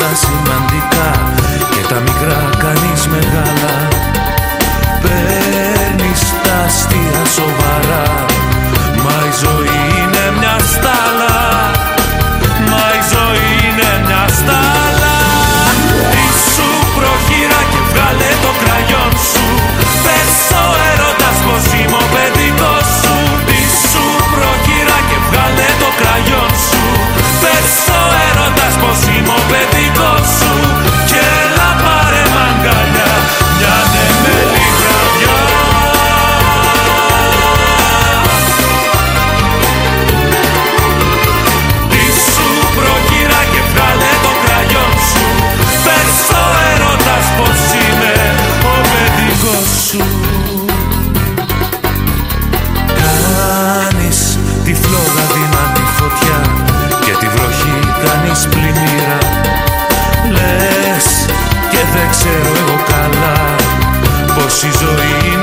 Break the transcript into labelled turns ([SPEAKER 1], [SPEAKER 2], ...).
[SPEAKER 1] τα σημαντικά. Και τα μικρά κάνεις μεγάλα τη φλόγα δυνατή φωτιά και τη βροχή κανεί πλημμύρα λες! και δεν ξέρω εγώ καλά πως η ζωή είναι